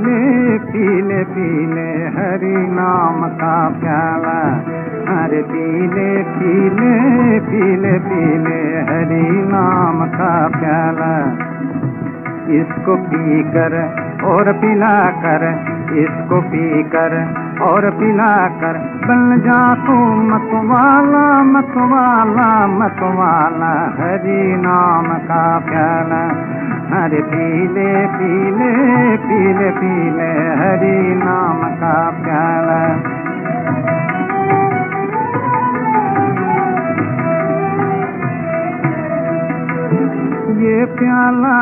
पीले पीले पीले हरि नाम का प्याला अरे पीले पीले पीले पीले हरि नाम का प्याला इसको पी कर और पिला कर इसको पी कर और पिला कर बन जा तू मतवाला मतवाला मतवाला, हरि नाम का प्याला हरे पीले पीले पीले पीले हरि नाम का प्याला ये प्याला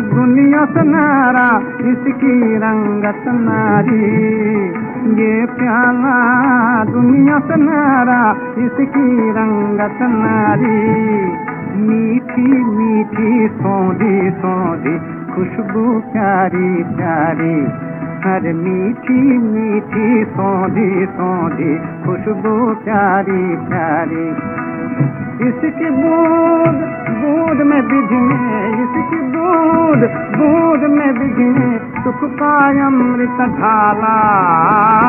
दुनिया से नारा इसकी रंगत नारी। ये प्याला दुनिया से नारा इसकी रंगत नारी। मीठी मीठी सौंधी सौंधी, खुशबू प्यारी प्यारी। हर मीठी मीठी सौंधी सौंधी, खुशबू प्यारी प्यारी। इसकी बूंद बूंद में बिजने इसकी बूंद बूंद में बिजने सुख का अमृत ढाला,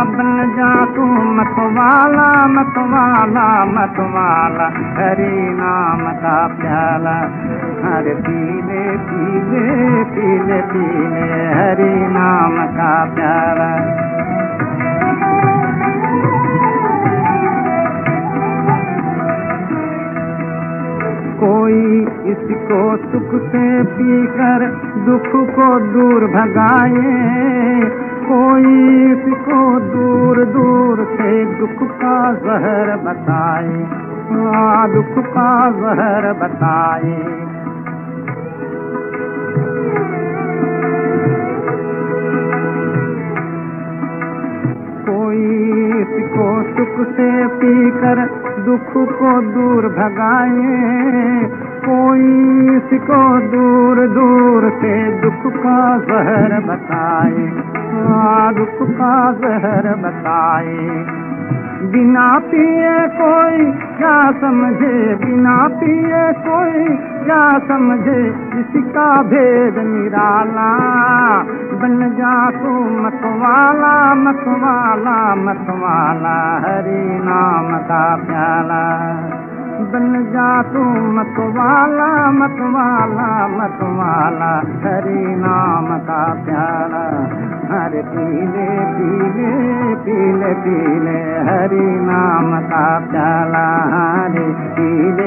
बन जा तू मतवाला मतवाला मतवाला, हरे नाम का प्याला। हर पीले पीले पीले पीले, हरे नाम का प्याला। कोई इसको सुख से पीकर दुख को दूर भगाए। कोई इसको दूर दूर से दुख का जहर बताए। हाँ दुख का जहर बताए। कोई इसको सुख से पीकर दुख को दूर भगाए, कोई इसको दूर दूर से दुख का जहर बताए हाँ दुख का जहर बताए। बिना पिए कोई, क्या समझे? बिना पिए कोई, क्या समझे? इसका भेद निराला। बन जा तू मतवाला मतवाला मतवाला। हरि नाम का प्याला। बन जा तू मतवाला मतवाला मतवाला। हरि नाम का प्याला। हरे पीले पीले पीले पीले हरि नाम का प्याला हरे पीले